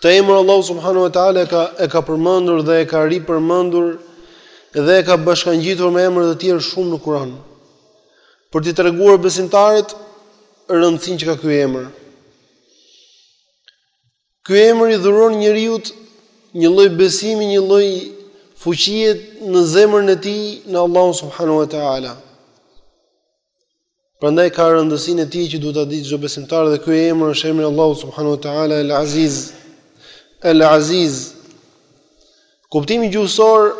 Këtë emër Allahu subhanahu wa taala e ka përmendur dhe e ka ripërmendur dhe e ka bashkangjitur me emra të tjerë shumë në Kur'an. Për t'i treguar besimtarit rëndësinë që ka ky emër. Ky emër i dhuron njeriut një lloj besimi, një lloj fuqie në zemrën e tij në Allahun subhanahu wa taala. Prandaj ka rëndësinë e tij që duhet ta dijë çdo besimtar dhe ky emër është emri i Allahut subhanahu wa taala El Aziz. El Aziz. Kuptimi gjuhësor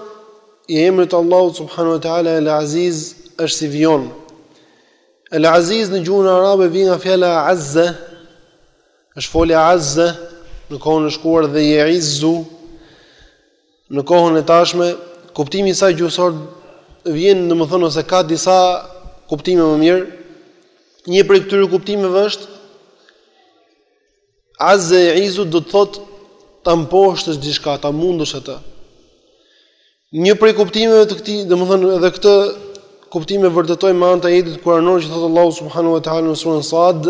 i emrit të Allahut subhanahu wa taala El Aziz është si vijon. El Aziz në gjuhën arabe vjen nga fjala Azza. Është folja Azza në kohën e shkuar dhe Yaizu Në kohën e tashme, kuptimi i saj gjuhësor vjen domethënë ose ka disa kuptime më mirë. Një prej këtyre kuptimeve është Azza Yaizu do të thotë ta mposhtësh diçka, ta mundësh atë. Një prej kuptimeve të këtij, domethënë edhe këtë kuptim e vërtetojnë me anë të ajetit kuranor që thotë Allahu subhanahu wa taala në surën Sad,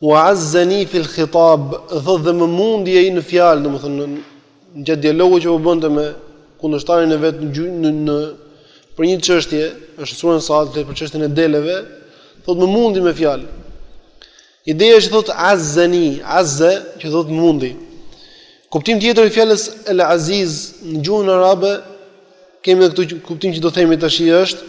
Wa azzani fil khitab, thotë dhe më mundi ai në fjalë, domethënë gjatë dialogut që po bënte me kundërshtarin e vet në në, në për një çështje, është surën Sad, flet për çështjen e deleve, thotë më mundi me fjalë. Ideja që thotë azzani, azza që thotë mundi. Kuptim tjetër i fjalës el aziz në gjuhën arabe kemi këtu kuptim që do themi tashi është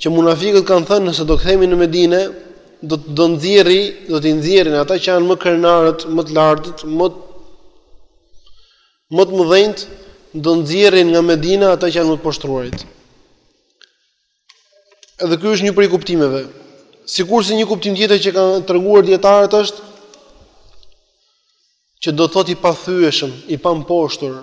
Që munafiqët kanë thënë nëse do kthehemi në Medinë, do të do nxjerri, do të nxjerrin ata që janë më krenarët, më të lartët, më më të mëdhenjt, do nxjerrin nga Medina ata që janë më të poshtruarit. Edhe ky është një prej kuptimeve. Sikurse një kuptim tjetër që kanë treguar dijetarët është që do thotë i pathyeshëm, i pamposhtur.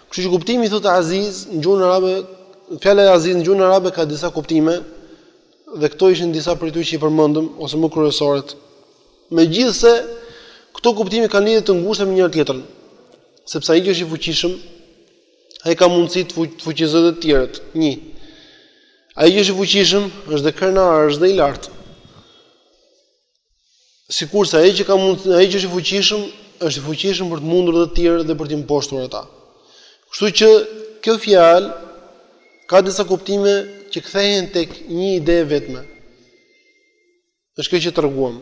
Kështu që kuptimi thotë Aziz në gjuhën arabe, fjala el Aziz në gjuhën arabe ka disa kuptime dhe këto ishin disa prej tyre që i përmendëm ose më kryesoret. Megjithëse këto kuptime kanë lidhje të ngushta me njëra tjetrën, sepse ai që është i fuqishëm ai ka mundësi të fuqizojë të tjerët. 1. Ai që është i fuqishëm është dhe krenar, është dhe i lartë. Sikurse ai që ka mund, ai që është i fuqishëm, është i fuqishëm për të mundur dhe të tjerët dhe për t'i mposhtur ata. Kështu që kjo fjalë ka disa kuptime që kthehen tek një ide e vetme. Është kjo që treguam.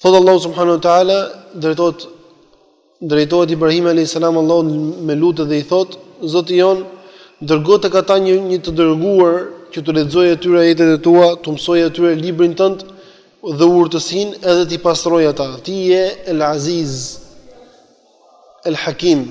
Thot Allahu subhanahu wa taala drejtohet drejtohet Ibrahim alayhis salam Allahu me lutje dhe i thot Zoti jon dërgo tek ata një një të dërguar që t'u lexojë atyre ajetet e tua, t'u mësojë atyre librin tënd dhe urtësinë edhe t'i pastrojë ata. Ti je El Aziz El Hakim.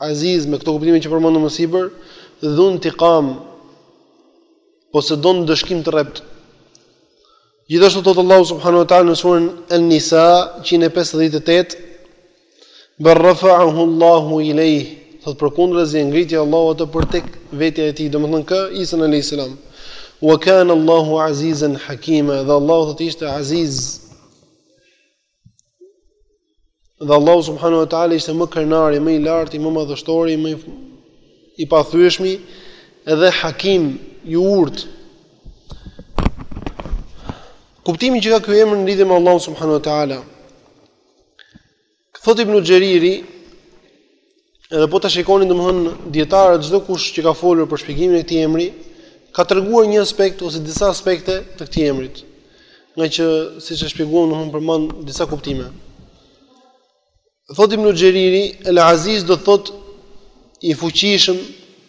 Aziz, me këto kuptime që përmendëm më sipër, dhuntiqam, posedon ndëshkim të rreptë. Gjithashtu thot Allahu subhanahu wa taala në surën An-Nisa 158 Bal rafa'ahu Allahu ilayh. Thot përkundrazi e ngriti Allahu atë për tek vetja e tij, domethënë kë Isan alayhis salam. Wa kana Allahu azizan hakima. Dhe Allahu thot ishte aziz Dhe Allahu subhanahu wa taala ishte më krenari, më i larti, më madhështori, më i pathyeshmi dhe Hakim i urtë. Kuptimi që ka ky emër në lidhje me Allahun subhanahu wa taala. Thot Ibn Xheriri Edhe po ta shikoni domthon dietarët çdokush që ka folur për shpjegimin e këtij emri ka treguar një aspekt ose disa aspekte të këtij emrit. Ngaqë siç e shpjeguam domthon përmban disa kuptime. Thotë Ibn Xheriri, El Aziz do thot i fuqishëm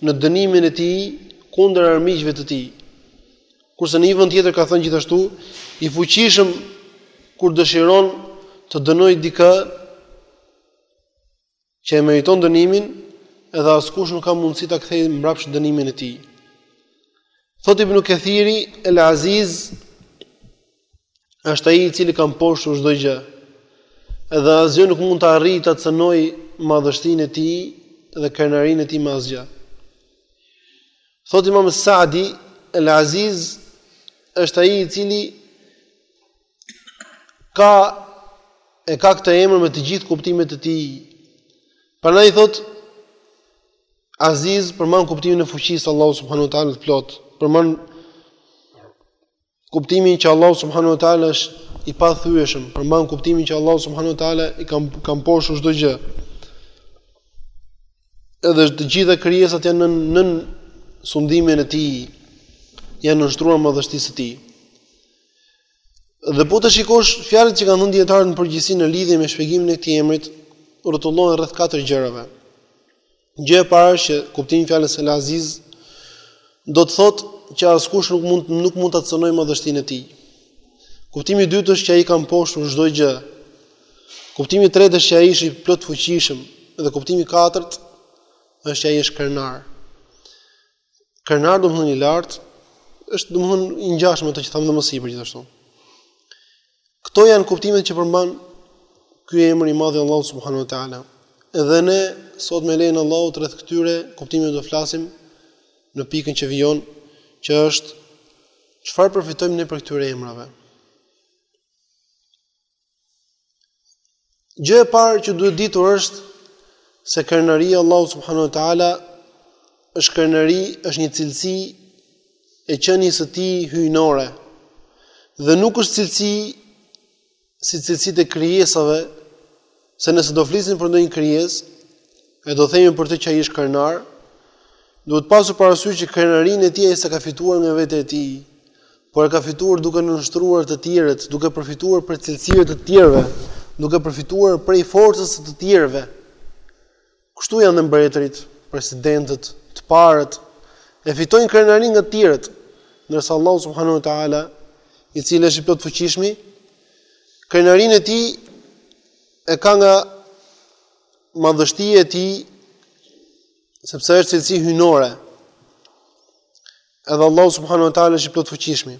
në dënimin e tij kundër armiqve të tij. Kurse në një vend tjetër ka thënë gjithashtu i fuqishëm kur dëshiron të dënojë dikë që e meriton dënimin edhe askush nuk ka mundësi ta kthejë mbrapsht dënimin e tij. Thot Ibn Kathiri, El Aziz është ai i cili ka mposhtur çdo gjë. Edhe asgjë nuk mund të arrijë ta cënojë madhështinë e tij dhe krenarinë e tij me asgjë. Thot Imam Sa'di, El Aziz është ai i cili ka e ka këtë emër me të gjithë kuptimet e tij. Prandaj thot Aziz përmban kuptimin e fuqisë të Allahut subhanahu wa taala të plotë. Përmban kuptimin që Allahu subhanahu wa taala është i pathyeshëm, përmban kuptimin që Allahu subhanahu wa taala i ka ka mposhtur çdo gjë. Edhe të gjitha krijesat janë nën nën sundimin e tij, janë nënshtruar madhështisë së tij. Dhe po të shikosh fjalët që kanë thënë dietarët në përgjithësi në lidhje me shpjegimin e këtij emrit, rrotullohen rreth katër gjërave. Gjëja e parë që kuptimi i fjalës El Aziz do të thotë që askush nuk mund nuk mund ta cënojë madhështinë e tij. Kuptimi i dytë është që ai ka mposhtur çdo gjë. Kuptimi i tretë është që ai është i plotfuqishëm dhe kuptimi i katërt është që ai është krenar. Krenar domethënë i lartë, është domethënë i ngjashëm me ato që thamë më sipër gjithashtu. Këto janë kuptimet që përmban ky emër i madh i Allahut subhanahu wa taala. Edhe ne sot me lejen e Allahut rreth këtyre kuptimeve do flasim në pikën që vijon, që është çfarë përfitojmë ne prej këtyre emrave. Gjëja e parë që duhet ditur është se krenaria e Allahut subhanahu wa taala është krenari, është një cilësi e qenies së tij hyjnore. Dhe nuk është cilësi si cilësitë e krijesave Se nëse do flisim për ndonjë krijesë, e do themi për të që ai është krenar, duhet pasur parasysh që krenarinë e tij ai s'e ka fituar nga vetja e tij, por e ka fituar duke nënshtruar të tjerët, duke përfituar prej cilësive të të tjerëve, duke përfituar prej forcës së të tjerëve. Kështu janë dhe mbretërit, presidentët, të parët, e fitojnë krenari nga të tjerët, ndërsa Allahu subhanahu wa taala, i cili është i plotfuqishmi, krenarinë e tij e ka nga madhështia e tij, sepse është cilësi hyjnore. Edhe Allahu subhanahu wa taala është i plot fuqishmi.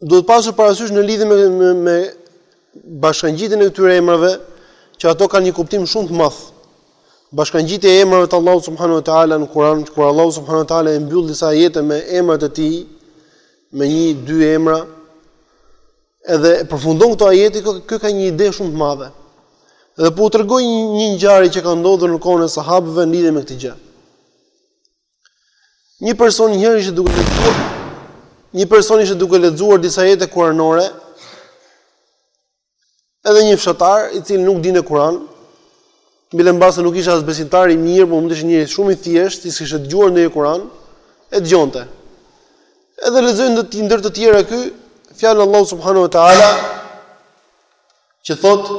duhet pasur parasysh në lidhje me me, me bashkangjitjen e këtyre emrave që ato kanë një kuptim shumë të madh. Bashkangjitja e emrave të Allahut subhanahu wa taala në Kur'an, kur Allahu subhanahu wa taala e mbyll disa ajete me emrat e tij, me një dy emra, edhe përfundon këto ajete, kjo ka një ide shumë të madhe. Dhe po u tregoj një ngjarje që ka ndodhur në kohën e sahabëve në lidhje me këtë gjë. Një person njëherë ishte duke lexuar, një person ishte duke lexuar disa ajete kuranore. Edhe një fshatar i cili nuk dinte Kur'an, bile mbase nuk ishte as besimtar i mirë, por mund të ishte njeri shumë i thjeshtë, s'kishte dëgjuar ndonjë Kur'an, e dëgjonte. Edhe lexoi ndër të ndër të tjera ky fjalën e Allahut subhanahu wa taala që thotë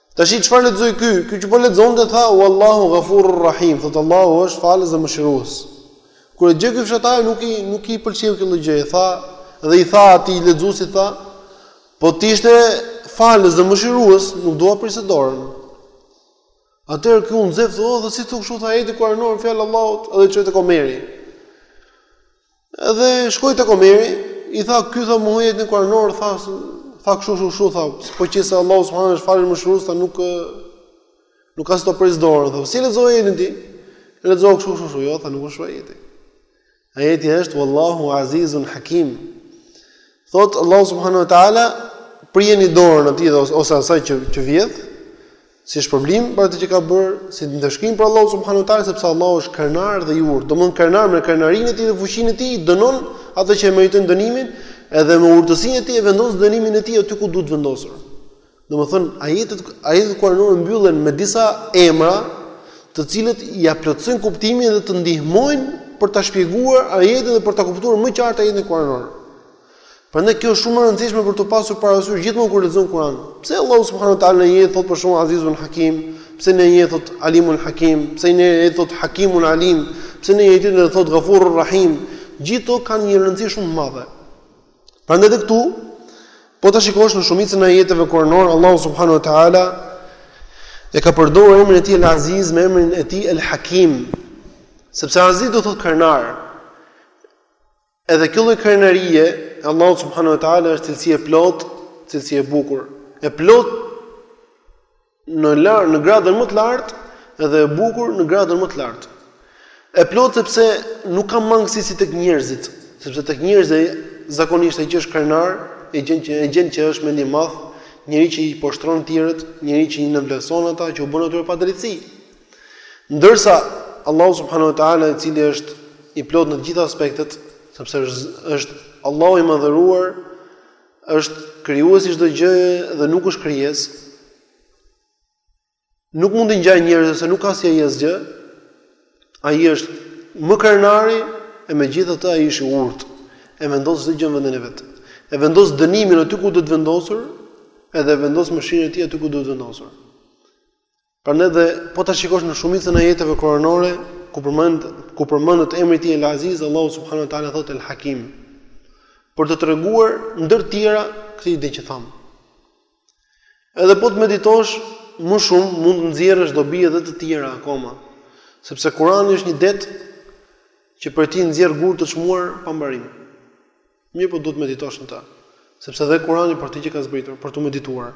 Tashi çfarë lexoi ky? Ky që po lexonte tha Wallahu Ghafurur Rahim, thotë Allahu është falës dhe mëshirues. Kur e dëgjoi ky fshatari nuk i nuk i pëlqeu kjo gjë, i tha dhe i tha atij lexuesi tha, po të ishte falës dhe mëshirues, nuk do ia priste dorën. Atëherë ky u nxeh, o, dhe si thua kështu tha ajeti kuranor fjala e Allahut, edhe e çoi tek Omeri. Edhe shkoi tek Omeri, i tha ky tha mohoi ajetin kuranor tha tha kshu kshu kshu tha, po qe se Allahu subhanahu është falës mëshirues tha nuk nuk ka pse të presë dorën tha. Si e lexove ajetin ti? E lexova kshu kshu kshu, jo tha nuk është kshu ajeti. Ajeti është wallahu azizun hakim. Thot Allahu subhanahu wa taala prijeni dorën atij ose asaj që që vjedh, Si shpërblim për atë që ka bërë, si ndëshkim prej Allahut subhanuhu teala, sepse Allahu është krenar dhe i urtë. Domthon krenar me krenarinë e tij dhe fuqinë e tij dënon ato që e meritojnë dënimin, edhe me urtësinë e tij e vendos dënimin e tij aty ku duhet vendosur. Domthon ajetet ajetet kuranore mbyllen me disa emra, të cilët ia plotësojnë kuptimin dhe të ndihmojnë për ta shpjeguar ajetin dhe për ta kuptuar më qartë ajetin kuranor. Prandaj kjo është shumë e rëndësishme për t'u pasur parasysh gjithmonë kur lexon Kur'an. Pse Allahu subhanahu wa taala në një ajet thot për shembull Azizun Hakim, pse në një ajet thot Alimun Hakim, pse në një ajet thot Hakimun Alim, pse në një ajet tjetër thot Ghafurur Rahim, gjithë këto kanë një rëndësi shumë të madhe. Prandaj edhe këtu po ta shikosh në shumicën e ajeteve kuranore Allahu subhanahu wa taala e ka përdorur emrin e tij El Aziz me emrin e tij El Hakim, sepse Aziz do thot krenar. Edhe kjo lloj krenarie e Allahut subhanu wa ta'ala është cilësi e plotë, cilësi e bukur, e plotë në lar, në gradën më të lartë edhe e bukur në gradën më të lartë. E plotë sepse nuk ka mangësi si tek njerëzit, sepse tek njerëzit zakonisht ai që është krenar e gjen që e gjen që është mendjemadh, njeri që i poshtron të tjerët, njeri që i nënvlerëson ata që u bën atyre padrejtësi. Ndërsa Allahu subhanahu wa ta'ala i cili është i plotë në të gjitha aspektet, sepse është Allahu i madhëruar, është krijuesi i çdo gjëje dhe nuk është krijesë. Nuk mund t'i ngjajë njerëzve se nuk ka si ai asgjë. Ai është më krenari e megjithatë ai është i urtë e vendos çdo gjë në vendin e vet. E vendos dënimin aty ku duhet vendosur, edhe e vendos mëshirën e tij aty ku duhet vendosur. Prandaj dhe po ta shikosh në shumicën e ajeteve kuranore ku përmend ku përmendet emri i tij El Aziz, Allahu subhanahu wa taala thotë El Hakim. Për të treguar ndër të tjera këtë ide që tham. Edhe po të meditosh më shumë mund të nxjerrësh dobi edhe të tjera akoma, sepse Kurani është një det që prej tij nxjerr gurë të çmuar pa mbarim. Mirëpo duhet të meditosh në ta, sepse dhe Kurani për këtë gjë ka zbritur, për t'u medituar.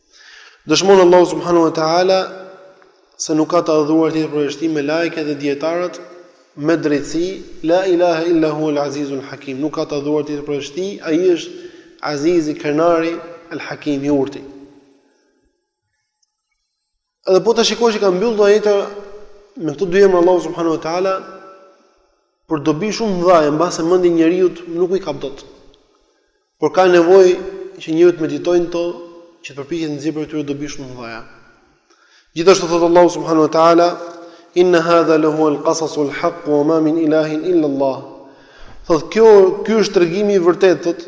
Dëshmon Allahu subhanahu wa taala se nuk ka të adhuruar tjetër përveç tij melaiket dhe dietarët me drejtësi la ilaha illa huwa al azizul hakim nuk ka të adhuruar tjetër përveç tij ai është azizi krenari al hakim i urti Edhe po ta shikosh që ka mbyllur këto ajete me këto dy emra Allahu subhanahu wa taala për dobi të mëdhaja mbase mendja e njeriut nuk i kap dot. Por ka nevojë që njeriu të meditojë në to që të përpiqet të nxjerrë prej tyre dobi shumë të mëdhaja. Gjithashtu thot Allahu subhanahu wa taala inna hadha lahuwa al-qasas al-haq wa ma min ilahin illa Allah. Thot kjo ky është tregimi i vërtetë thot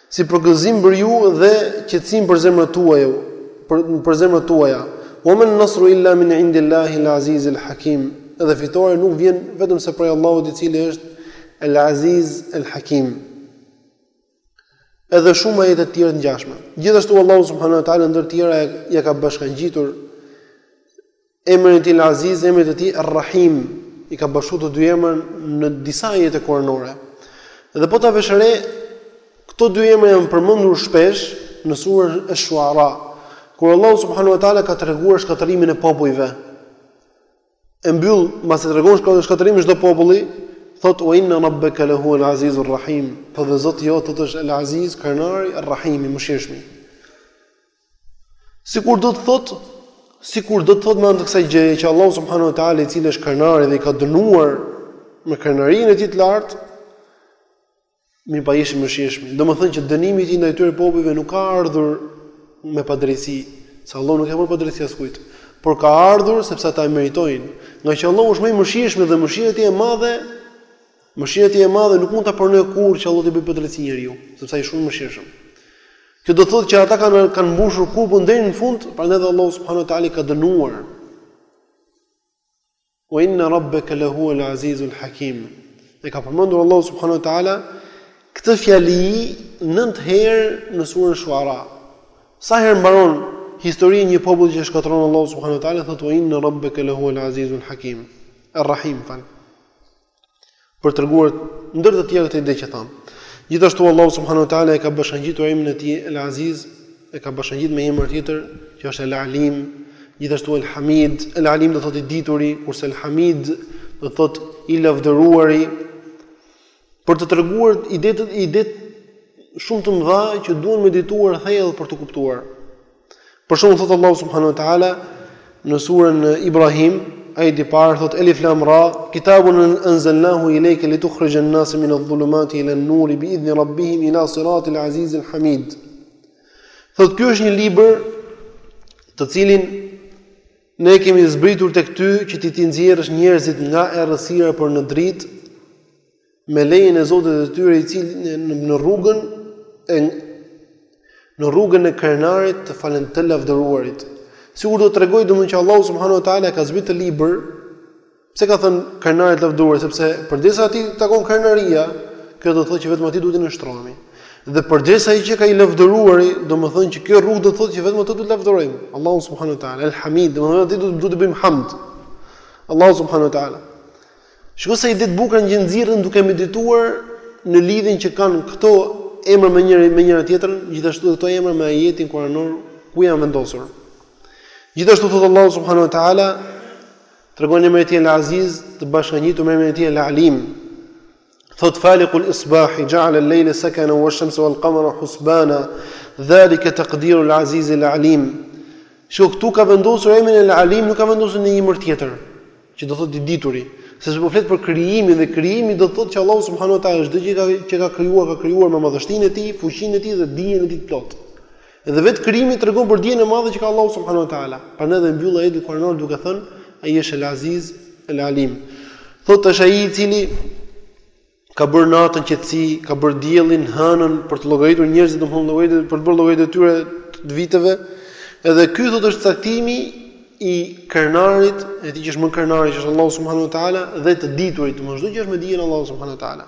Si përgëzim për ju dhe qetësim për zemrat tuaja, për zemrat tuaja, Wa man nasru illa min indi Allahi l-'azizi l-hakim, Dhe fitorja nuk vjen vetëm se prej Allahut i cili është El-'Aziz, El-Hakim. Edhe shumë ajete të tjera të ngjashme. Gjithashtu Allahu subhanahu wa taala ndër të tjera ia ka bashkangjitur Emrin e Tij Al-Aziz emrit të Tij Ar-Rahim, i ka bashkuar këto dy emra në disa ajete kuranore. Dhe po ta vësh re, këto dy emra janë përmendur shpesh në surën Ash-Shu'ara, kur Allahu subhanahu wa taala ka treguar shkatërrimin e popujve. E mbyll, mbasi tregon shkatërrimin e çdo populli, thotë wa inna rabbaka la huwal azizur rahim, dhe Zoti jot thotë është El-Aziz, Krenari, Ar-Rahim, Mëshirshmi. Sikur do të thotë, sikur do të thotë me anë të kësaj gjëje që Allahu subhanahu wa taala i cili është krenari dhe i ka dënuar me krenarinë e tij të lartë, mirëpo Ai është i mëshirshëm. Domethënë që dënimi i tij ndaj tyre popujve nuk ka ardhur me padrejtësi, se Allahu nuk i bën padrejtësi askujt, por ka ardhur sepse ata e meritojnë. Ngaqë Allahu është shumë i mëshirshëm dhe mëshira e tij e madhe, Mëshira e Tij e madhe nuk mund ta pranojë kurrë që Allah t'i bëjë padrejtësi njeriu, sepse Ai është shumë i mëshirshëm. Kjo do të thotë që ata kanë kanë mbushur kupën deri në fund, prandaj dhe Allahu subhanahu wa taala i ka dënuar. Wa inna rabbaka lahu al-azizul hakim. E ka përmendur Allahu subhanahu wa taala këtë fjali 9 herë në surën Shuara. Sa herë mbaron historia e një populli që shkatërron Allahu subhanahu wa taala, thotë wa inna rabbaka lahu al-azizul hakim. Ar-Rahim, më fal. për treguar ndër të tjera këtë ide që thamë. Gjithashtu Allahu subhanahu wa taala e ka bashkangjitur emrin e tij El Aziz, e ka bashkangjitur me emër tjetër që është El Alim, gjithashtu El Hamid, El Alim do thotë i dituri, kurse El Hamid do thotë i lavdëruari për të treguar ide, ide shumë të mëdha që duhen medituar thellë për t'u kuptuar. Për shembull thotë Allahu subhanahu wa taala në surën Ibrahim, ajeti i parë thotë Elif Lam Ra, kitabun anzalnahu ilayka litukhrijan nase min adh-dhulumati ila an-nuri bi idhni rabbihim ila siratil azizil hamid. Thotë ky është një libër të cilin ne e kemi zbritur tek ty që ti t'i nxjerrësh njerëzit nga errësira për në dritë me lejen e Zotit të tyre i cili në rrugën e në rrugën e krenarit të falen të lavdëruarit. Sikur do të tregojë domethënë që Allahu subhanahu wa taala e ka zbritur këtë libër pse ka thënë krenarit, lavdëruarit sepse përderisa atij i takon krenaria, kjo do të thotë që vetëm atij duhet t'i nënshtrohemi. Dhe përderisa ai që ka i lavdëruari, domethënë që kjo rrugë do të thotë që vetëm atë duhet ta lavdërojmë. Allahu subhanahu wa taala, el hamid, domethënë atij duhet t'i bëjmë hamd. Allahu subhanahu wa taala. Shiko sa ide të bukura që nxirren duke medituar në lidhjen që kanë këto emra me njëri me njëra tjetrën, gjithashtu edhe këto emra me ajetin kuranor ku janë vendosur. Gjithashtu thot Allahu subhanahu wa taala tregon emrin e tij El Aziz të bashkangjitur me emrin e tij El Alim. Thot Faliku al-Isbah, "Ja'al al-layla sakana wa ash-shamsa wa al-qamara husbana, dhalika taqdiru al-aziz al-alim." Shiko këtu ka vendosur emrin e al-Alim, nuk ka vendosur një emër tjetër, që do thotë i dituri, sepse po flet për krijimin dhe krijimi do thotë që Allahu subhanahu wa taala çdo gjë që ka krijuar, ka krijuar me madhështinë e tij, fuqinë e tij dhe dijen e tij të plotë. Dhe vetë krijimi tregon për dijen e madhe që ka Allahu subhanahu wa taala. Prandaj dhe mbyll ajetin kuranor duke thënë, Ai është El Aziz, El Alim. Thotë është ai i cili ka bërë natën qetësi, ka bërë diellin hënën për të llogaritur njerëzit, për të bërë llogaritë e tyre të viteve. Edhe ky thotë është caktimi i krenarit, e atij që është më krenari që është Allahu subhanahu wa taala dhe të diturit, domthonë çdo gjë është me dijen e Allahut subhanahu wa taala.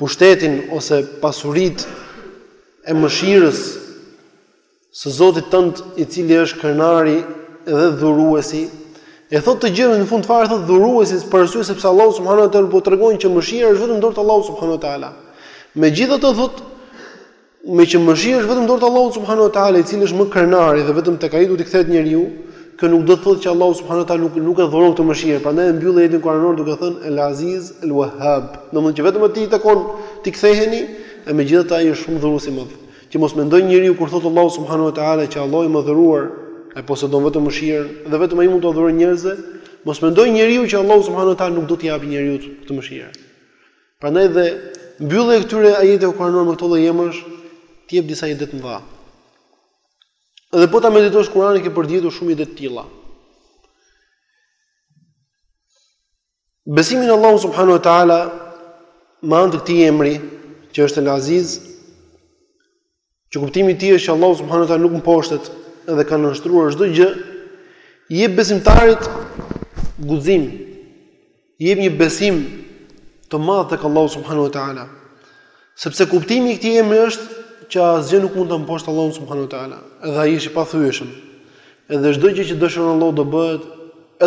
pushtetin ose pasuritë e mëshirës së Zotit tënd, i cili është krenari dhe dhuruesi. E thotë të gjejmë në fund fare thotë dhuruesi për arsye sepse Allahu subhanahu wa taala po tregon që mëshira është vetëm dorë të Allahut subhanahu wa taala. Megjithatë thotë Meqë mëshira është vetëm dorë të Allahut subhanahu wa taala, i cili është më krenari dhe vetëm tek ai duhet të kthehet njeriu, kjo nuk do të thotë që Allahu subhanahu wa taala nuk nuk e dhuron këtë mëshirë, prandaj e mbyll ajetin kuranor duke thënë El Aziz El Wahhab, domethënë që vetëm atij i takon t'i ktheheni, e megjithatë ai është shumë dhurues i madh. Që mos mendojë njeriu kur thotë Allahu subhanahu wa taala që Allahu i madhëruar e posedon vetëm mëshirën dhe vetëm ai mund t'ua dhurojë njerëzve, mos mendojë njeriu që Allahu subhanahu wa taala nuk do t'i japë njeriut këtë mëshirë. Prandaj dhe mbyllja e këtyre ajeteve kuranore me këto lloj emrash të jep disa ide të mëdha. Edhe po ta meditosh Kur'anin ke për të ditur shumë ide të tilla. Besimi në Allahun subhanahu wa taala me anë të këtij emri që është El Aziz Që kuptimi i tij është që Allahu subhanahu wa taala nuk mposhtet dhe ka nënshtruar çdo gjë, i jep besimtarit guxim, i jep një besim të madh tek Allahu subhanahu wa taala. Sepse kuptimi i këtij emri është që asgjë nuk mund ta mposhtë Allahu subhanahu wa taala, edhe ai është i pathyeshëm. Edhe çdo gjë që dëshiron Allahu do bëhet,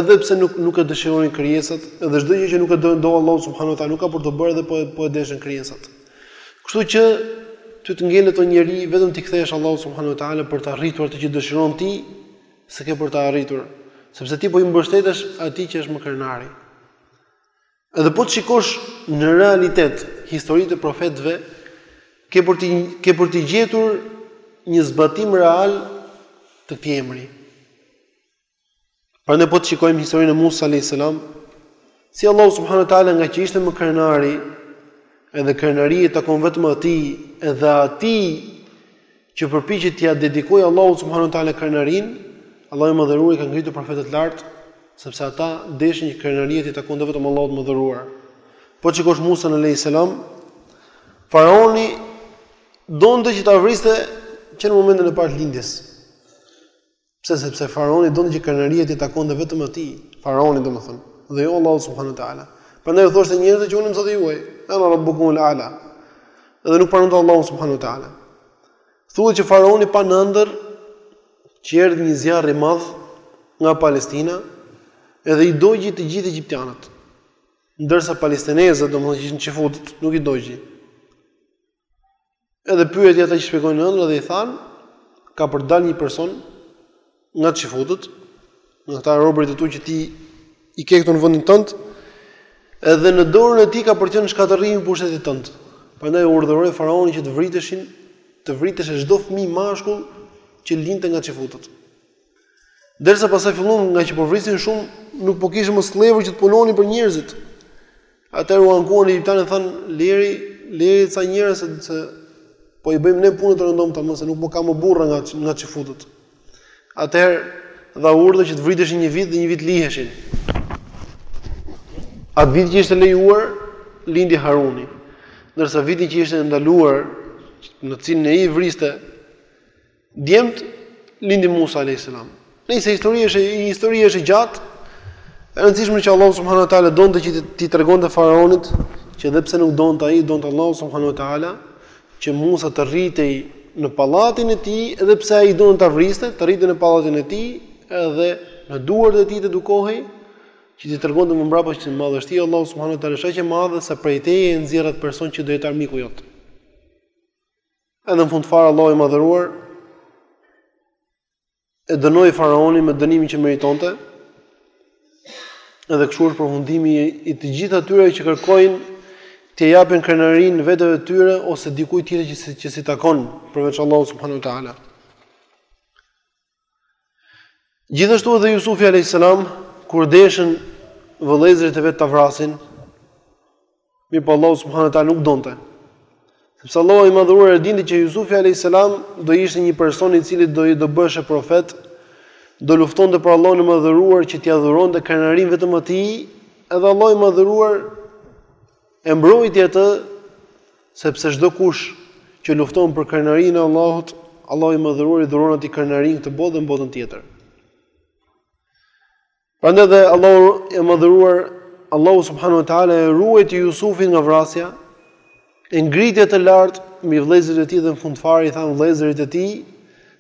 edhe pse nuk nuk e dëshironin krijesat, edhe çdo gjë që nuk e do Allahu subhanahu wa taala nuk ka për t'u bërë dhe po po e deshën krijesat. Kështu që ty të ngelet o njeri vetëm t'i kthehesh Allahu subhanahu wa taala për ta arritur atë që dëshiron ti, se ke për ta arritur, sepse ti po i mbështetesh atij që është më krenari. Edhe po të shikosh në realitet historitë e profetëve, ke për të ke për të gjetur një zbatim real të këtij emri. Pra ne po të shikojmë historinë e Musa alayhis salam, si Allahu subhanahu wa taala nga që ishte më krenari, edhe krenaria i takon vetëm atij, edhe atij që përpiqet t'ia dedikojë Allahut subhanahu wa taala krenarinë, Allahu i madhëruar i ka ngritur profetët lart, sepse ata deshin që krenaria t'i takonte vetëm Allahut të madhëruar. Po të shikosh Musan alayhis salam, faraoni donte që ta vriste që në momentin e parë të lindjes. Pse? Sepse faraoni donte që krenaria t'i takonte vetëm atij, faraonit domethënë, dhe jo Allahut subhanahu wa taala. Prandaj u thoshte njerëzve që unë jam Zoti juaj, ana rabbukumul ala. Dhe nuk pranonte Allahun subhanahu wa taala. Thuhet që faraoni pa në ëndërr që erdhi një zjarr i madh nga Palestina, edhe i dogji të gjithë egjiptianët. Ndërsa palestinezët, domethënë që ishin çifutët, nuk i dogji. Edhe pyeti ata që shpjegojnë ëndrrat dhe i thanë, ka për të dalë një person nga çifutët, nga këta robërit e tu që ti i ke këtu në vendin tënd, edhe në dorën e tij ka për të qenë shkatërrimi i pushtetit tënd. Prandaj urdhëroi faraoni që të vriteshin, të vriteshe çdo fëmijë mashkull që lindte nga çifutët. Derisa pastaj filluan ngaqë po vrisnin shumë, nuk po kishin më skllevër që të punonin për njerëzit. Atëherë u ankuan egjiptianët e thanë, "Leri, leri ca njerëz se, se po i bëjmë ne punët e rëndomta, se nuk po ka më burra nga nga çifutët." Atëherë dha urdhër që të vriteshin një vit dhe një vit liheshin. Atë vit që ishte lejuar, lindi Haruni. Ndërsa vitin që ishte ndaluar, në të cilin i vriste Djemt lindi Musa alayhis salam. Nejse historia është një histori është e gjatë, e rëndësishme që Allahu subhanahu wa taala donte që t'i tregonte faraonit që edhe pse nuk donte ai, donte Allahu subhanahu wa taala që Musa të rritej në pallatin e tij, edhe pse ai donte ta vriste, të rritej në pallatin e tij, edhe në duart e tij të edukohej që t'i tregonte më mbrapa që madhështia e Allahut subhanahu wa taala është aq e madhe sa prej teje e nxjerr atë person që do jetë armiku jot. Edhe në fund fare Allahu i madhëruar e dënoi faraonin me dënimin që meritonte. Edhe kështu është përfundimi i të gjithë atyre që kërkojnë t'ia japin krenarinë veteve të tyre ose dikujt tjetër që s'i, që s'i takon përveç Allahut subhanuhu teala. Gjithashtu edhe Jusufi alayhis salam kur deshën vëllezërit e vet ta vrasin, mirëpo Allahu subhanahu wa taala nuk donte. Sepse Allahu i madhëruar e dinte që Jusufi alayhis salam do ishte një person i cili do i do bëheshe profet, do luftonte për Allahun e madhëruar që t'i adhuronte krenarinë vetëm atij, edhe Allahu i madhëruar e mbrojti atë sepse çdo kush që lufton për krenarinë e Allahut, Allahu i madhëruar i dhuron atij krenari në këtë botë dhe në botën tjetër. Prandaj dhe Allahu i madhëruar, Allahu subhanahu wa taala e ruajti Jusufin nga vrasja, e ngriti të lartë mbi vëllezërit e tij dhe në fund fare i thanë vëllezërit e tij,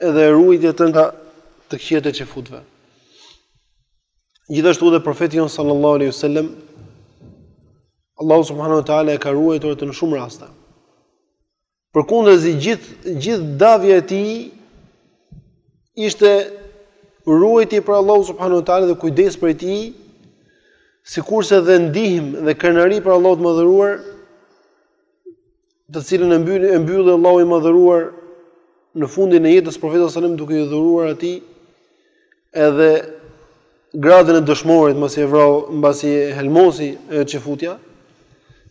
edhe e ruajti atë nga të këqijat e çifutëve. Gjithashtu dhe profeti jonë sallallahu alaihi wasallam Allahu subhanahu wa taala e ka ruajtur atë në shumë raste. Përkundrazi gjithë gjithë davja e tij ishte ruajtje prej Allahut subhanahu wa taala dhe kujdes prej tij, sikurse dhe ndihmë dhe krenari prej Allahut të madhëruar të cilën e mbylli e mbylli Allahu i madhëruar në fundin e jetës profetit sallallahu alajhi wasallam duke i dhuruar atij edhe gradën e dëshmorit mbasi e vrau mbasi e helmosi çifutja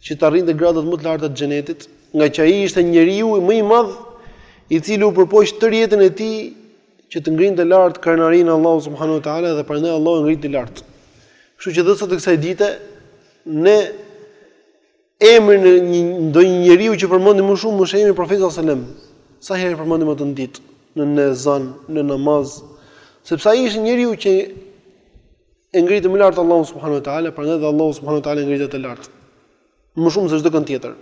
që të arrinte gradat më të larta të xhenetit ngaqë ai ishte njeriu më i madh i cili u përpoq tërë jetën e tij që të ngrinte lart krenarinë e Allahut subhanahu wa taala dhe prandaj Allahu e ngriti lart kështu që dhe sot e kësaj dite ne Emri i një ndonjë njeriu që përmendim më shumë është emri i profetit sallallahu alajhi wasallam. Sa herë përmendim atë në ditë, në ezan, në namaz, sepse ai ishte njeriu që e ngriti më lart Allahun subhanahu wa taala, prandaj dhe Allahu subhanahu wa taala e ngriti atë lart. Më shumë se çdo kënd tjetër.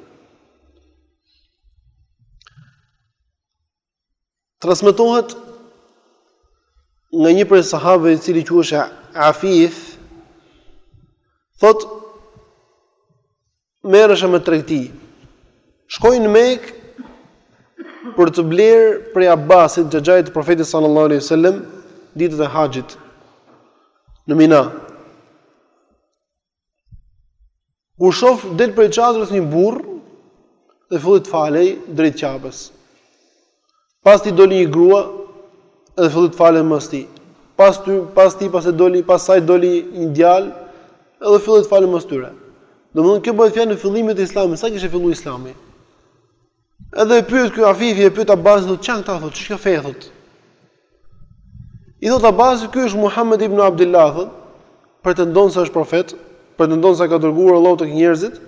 Transmetohet nga një prej sahabëve i cili quhej Afif, thotë merresha me tregti. Shkoj në Mekë për të blerë prej Abbasit, xhaxhait të Profetit sallallahu alaihi wasallam, ditët e haxhit në Mina. Ku shof del prej çadrës një burrë dhe filloi të falej drejt Qabes. Pas tij doli një grua dhe filloi të falej mbas tij. Pas ty, pas tij pas e doli, pas saj doli një djalë dhe filloi të falej mbas tyre. Domthon kjo bëhet fjalë në fillimet e Islamit, sa kishte filluar Islami. Edhe e pyet ky Afifi, e pyet Abbasin, thotë, ça janë këta, thotë, çka fe, thotë. I thotë Abbasi, ky është Muhammed ibn Abdullah, thotë, pretendon se është profet, pretendon se e ka dërguar Allahu tek njerëzit.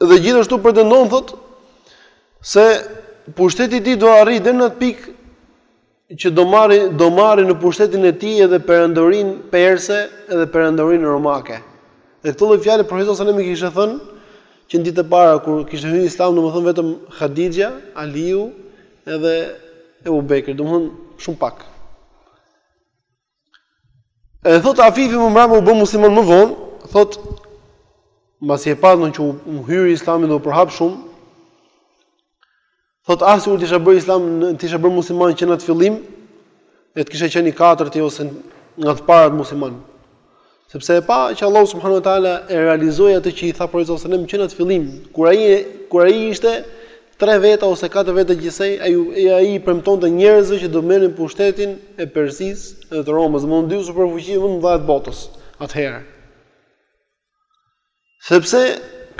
Dhe gjithashtu pretendon thotë se pushteti i tij do arrijë deri në atë pikë që do marri do marri në pushtetin e tij edhe perandorinë perse edhe perandorinë romake. Dhe këto lloj fjalë profeti sallallahu alajhi wasallam i kishte thënë që në ditët e para kur kishte hyrë në Islam, domethënë vetëm Hadixha, Aliu edhe Ebu Bekri, domethënë shumë pak. E thot Afifi më mbrapa u bë musliman më vonë, thot mbasi e pa dmth që u hyri Islami dhe u përhap shumë. Thot ah sikur të isha bërë Islam, të isha bërë musliman që në atë fillim, e të kisha qenë i katërti ose nga të parat musliman. Sepse e pa që Allahu subhanahu wa taala e realizoi atë që i tha profetit sallallahu alajhi wasallam që në atë fillim, kur ai kur ai ishte tre veta ose katër veta gjithsej, ai ai i premtonte njerëzve që do merrin pushtetin e Persisë dhe të Romës, domthonë dy superfuqi më të mëdha të botës atëherë. Sepse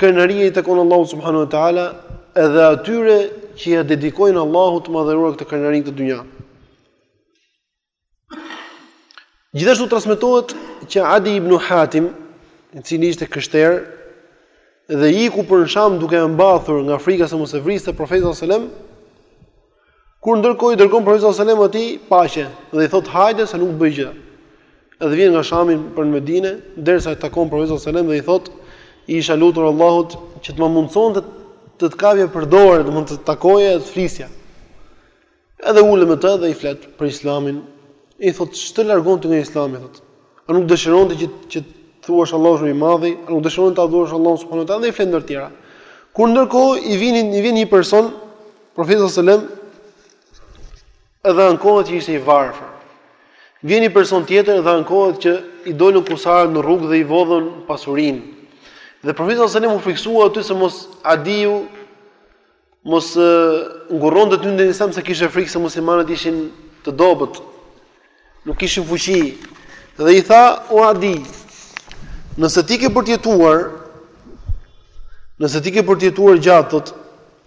krenaria i takon Allahu subhanahu wa taala edhe atyre që ia dedikojnë Allahut të madhëruar këtë krenari në dynja. Gjithashtu transmetohet që Adi ibn Hatim, i cili ishte krishter dhe iku për në Sham duke ia mbathur nga frika se mos e vriste profeti sallallahu alajhi wasallam, kur ndërkohë i dërgon profeti sallallahu alajhi wasallam atij paqe dhe i thot hajde se nuk bëj gjë. Edhe vjen nga Shami për në Medinë, derisa e takon profetin sallallahu alajhi wasallam dhe i thot isha lutur Allahut që të më mundsonte të të kapja për dore, mund të të takoja e të flisja. Edhe ulet me të dhe i flet për Islamin, i thot ç'të largon ti nga Islami thot. A nuk dëshiron ti që që thuash Allahu është më i madhi, a nuk dëshiron ta adhurosh Allahun subhanuhu teala dhe i flet ndër tjera. Kur ndërkohë i vinin i vjen një person, profetit sallallahu alajhi wasallam edhe ankohet që ishte i varfër. Vjen një person tjetër dhe ankohet që i dolën kusarët në rrugë dhe i vodhën pasurinë. Dhe profeti sallallahu alajhi wasallam u friksua aty se mos Adiu Mos ngurronte të hynte në Islam se kishte frikë se muslimanët ishin të dobët, nuk kishin fuqi. Dhe i tha, o Adi, nëse ti ke për të jetuar, nëse ti ke për të jetuar gjatë,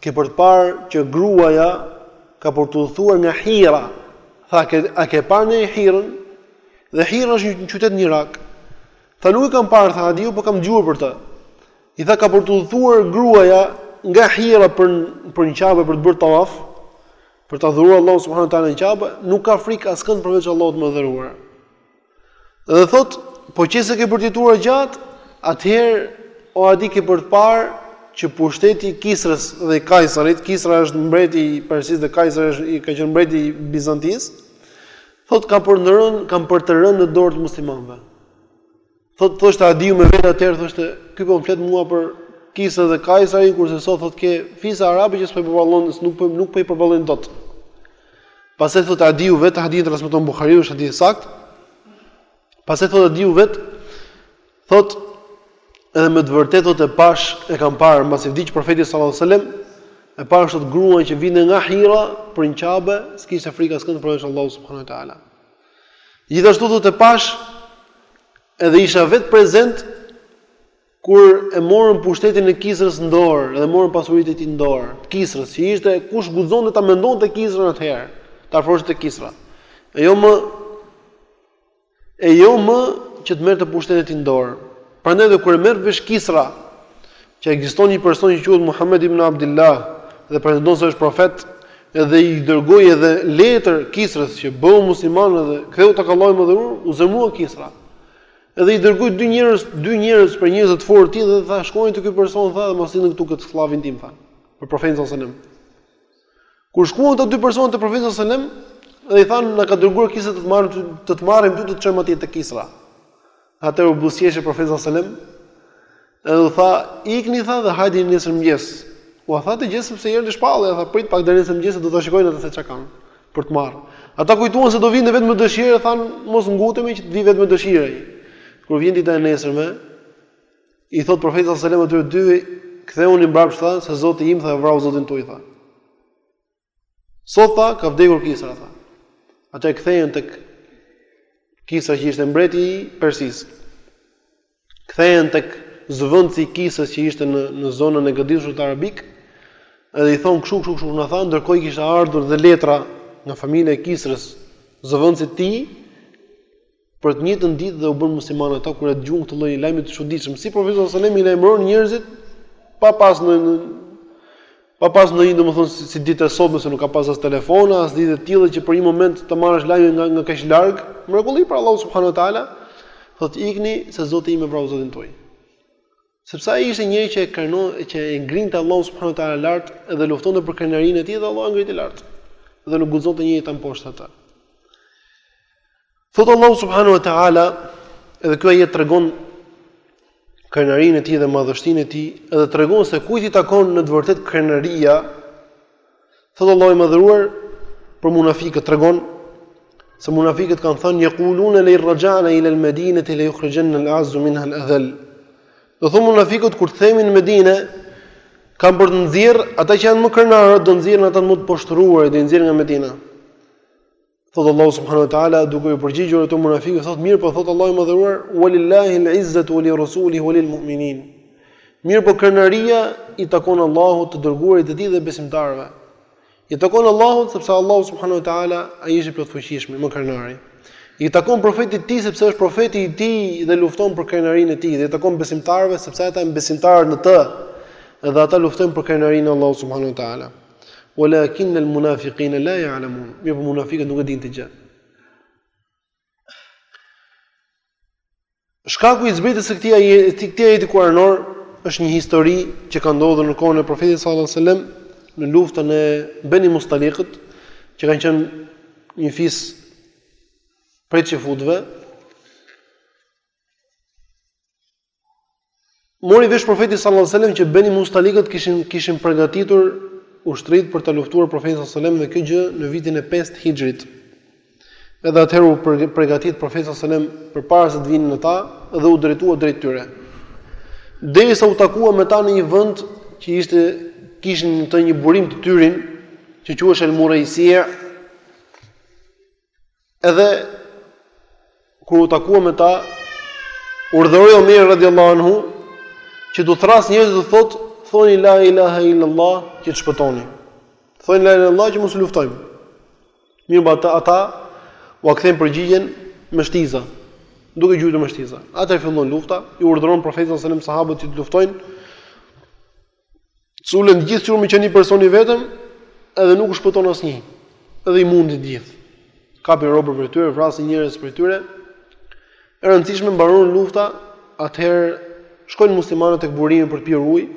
ke për të parë që gruaja ka për të udhëtuar nga Hira. Tha, ke, a ke parë ndonjëherë Hirën? Dhe Hira është një qytet në Irak. Tha, nuk e kam parë, tha Adiu, po kam dëgjuar për të. I tha ka për të udhëtuar gruaja nga Hira për për në Ka'be për të bërë tawaf, për ta adhuruar Allahun subhanuhu teala në Ka'be, nuk ka frikë askënd përveç Allahut të Madhëruar. Dhe thot, po që se ke për të jetuar gjatë, atëherë o Adi ke për të parë që pushteti i Kisrës dhe i Kajsarit, Kisra është mbreti i Persisë dhe Kajsari është i ka qenë mbreti i Bizantisë. Thot kanë për të rënë, kanë për të rënë në dorë të muslimanëve. Thot thoshte Adiu me vete atëherë thoshte, ky po më flet mua për Kisrën dhe Kajsarin, kurse sot thot ke fise arabe që s'po i përballon, nuk po nuk po i përballon dot. Pastaj thot Adiu vetë hadithin e transmeton Buhariu, është hadith sakt. Pastaj thot Adiu vetë thot edhe me të vërtetë thot e pash e kam parë mbasi vdiq profeti sallallahu alajhi wasallam e pash ashtu gruan që vinte nga Hira për në Qabe, s'kishte frikë askënd përveç Allahu subhanahu wa taala. Gjithashtu thot e pash edhe isha vetë prezent kur e morën pushtetin e Kisrës në dorë dhe morën pasuritë e tij në dorë, të Kisrës, që ishte kush guxonte ta mendonte Kisrën atëherë, t'i afrohej te Kisra. E jo më e jo më që të merrte pushtetin e tij në dorë. Prandaj edhe kur e merr vesh Kisra, që ekziston një person që quhet Muhamed ibn Abdullah dhe pretendon se është profet, edhe i dërgoi edhe letër Kisrës që bëhu musliman dhe ktheu tek Allahu i madhëruar, u zemrua Kisra. Edhe i dërgoi dy njerëz, dy njerëz për njerëz të fortë të tij dhe tha shkoni te ky person tha dhe ma sillni këtu këtë skllavin tim tha. Për profetin sallallahu alajhi wasallam. Kur shkuan këta dy persona te profeti sallallahu alajhi wasallam dhe i thanë na ka dërguar Kisra të të marrim ty, të të marrim ty të të çojmë atje te Kisra. Atëherë u buzëqesh profeti sallallahu alajhi wasallam edhe u tha, ikni tha dhe hajdeni nesër në mëngjes. Ua tha këtë gjë sepse erdhi shpallja, tha prit pak deri nesër në mëngjes do ta shikojnë atë se çka kanë për të marrë. Ata kujtuan se do vinte vetë me dëshirë, thanë mos ngutemi që të vijë vetë me dëshirë. Kur vjen dita e nesërme, I thot profeti sallallahu alajhi wasallam atyre dyve, ktheuni mbrapsht tha se Zoti im tha e vrau Zotin tuaj tha. Sot tha ka vdekur Kisra tha. Ata kthehen tek Kisra që ishte mbreti i Persisë. Kthehen tek zëvendësi i Kisrës që ishte në në zonën e Gadishullit Arabik, edhe i thon kshu kshu kshu na tha ndërkohë i kishte ardhur dhe letra nga familja e Kisrës, zëvendësit të tij, Po të njëjtën ditë dhe u bën muslimanë ata kur e dëgjuan këtë lloj lajmi të çuditshëm, si profeti sallallahu alajhi wasallam i lajmëron njerëzit pa pas në pa pas në një domethënë si, si ditët e sotme se nuk ka pas as telefona, as lidhje të tilla që për një moment ta marrësh lajmin nga nga kaq larg, mrekulli prej Allahut subhanahu wa taala, thotë ikni se Zoti im e vrau Zotin tuaj. Sepse ai ishte njeri që e krenon që e ngrinte Allahu subhanahu wa taala lart dhe luftonte për krenarinë e tij dhe Allahu e ngriti lart. Dhe nuk guxonte njeri ta mposhtë atë. Thot Allahu subhanahu wa taala, edhe ky ajet tregon krenarinë e tij dhe madhështinë e tij, edhe tregon se kujt i takon në të vërtetë krenaria Thotë Allahu i madhëruar për munafikët tregon, se munafikët kanë thënë, jekulune lein rexhana ilel medineti lejuhrixhennel eazzu minhel edhel. Do thonë munafikët, kur të kthehemi në Medine, kanë për të nxjerrë, ata që janë më krenarët, do nxjerrin ata më të poshtëruar, do i nxjerrin nga Medina. Thotë Allahu subhanahu wa taala duke iu përgjigjur ato munafiqëve, thotë mirëpo thotë Allahu i madhëruar, "Walillahi al-izzatu wa li rasulihi wa lil mu'minin." Mirëpo krenaria i takon Allahut, të dërguarit të tij dhe besimtarëve. I takon Allahut sepse Allahu subhanahu wa taala ai është i plotfuqishmi, më krenari. I takon profetit të tij sepse është profeti i tij dhe lufton për krenarinë e tij dhe i takon besimtarëve sepse ata janë besimtarë në të dhe ata luftojnë për krenarinë e Allahut subhanahu wa taala. Walakin al-munafiqina la ya'lamun. Mirëpo munafikët nuk e dinë këtë gjë. Shkaku i zbritjes së këtij ajeti, këtij ajeti kuranor është një histori që ka ndodhur në kohën e Profetit sallallahu alajhi wasallam në luftën e Beni Mustalikët, që kanë qenë një fis prej çifutëve. Mori vesh profeti sallallahu alajhi wasallam që Beni Mustalikët kishin kishin përgatitur ushtritë për ta luftuar profetin sallallahu alajhi wasallam dhe kjo gjë në vitin e 5 Hixhrit. Edhe atëherë u përgatit profeti sallallahu alajhi wasallam përpara se të vinin ata dhe u drejtua drejt tyre. Derisa u takua me ta në një vend që ishte kishin një burim të tyrin që quhej El Muraysi' Edhe kur u takua me ta, urdhëroi Omerin radiallahu anhu, që t'u thërrasë njerëzve t'u thotë, thoni la ilaha illallah që të shpëtoni. Thoni la ilaha illallah që mos u luftojmë. Mirëpo ata, ata, ua kthejnë përgjigjen me shtiza, duke gjujtur me shtiza. Atëherë fillon lufta, i urdhëron profeti sallallahu alajhi wasallam sahabët që t'u luftojnë, T'u sulen të gjithë sikur me qenë një person i vetëm, edhe nuk u shpëton asnjë. Edhe i mundin të gjithë. Kapin robër prej tyre, vrasin njerëz prej tyre. E rëndësishme mbaron lufta, atëherë shkojnë muslimanët tek burimi për të pirë ujë.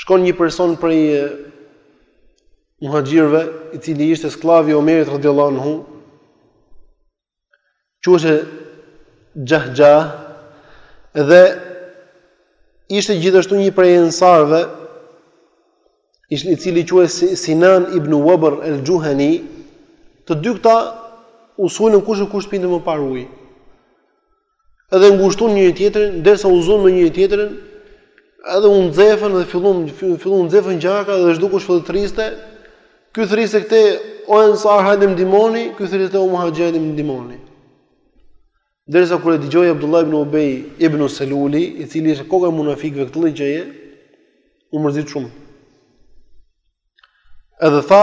Shkon një person prej muhaxhirëve, i cili ishte skllav i Omerit radhiyallahu anhu. quhej Xhahxhah dhe ishte gjithashtu një prej ensarëve i cili quhej Sinan ibn Wabr al-Juhani të dy këta u sulën kush e kush pinte më parë ujë Edhe ngushtuan njëri tjetrin, derisa u zunë me njëri tjetrin, edhe u nxefën dhe filluan filluan u nxefën gjakrat dhe çdokush filloi të thriste. Ky thriste këtej, o ensar hajde më ndihmoni, ky thriste o muhaxhirë më ndihmoni. Derisa kur e dëgjoi Abdullah ibn Ubay ibn Seluli, i cili ishte koka e munafikëve këtë lloj gjëje, u mërzit shumë. Edhe tha,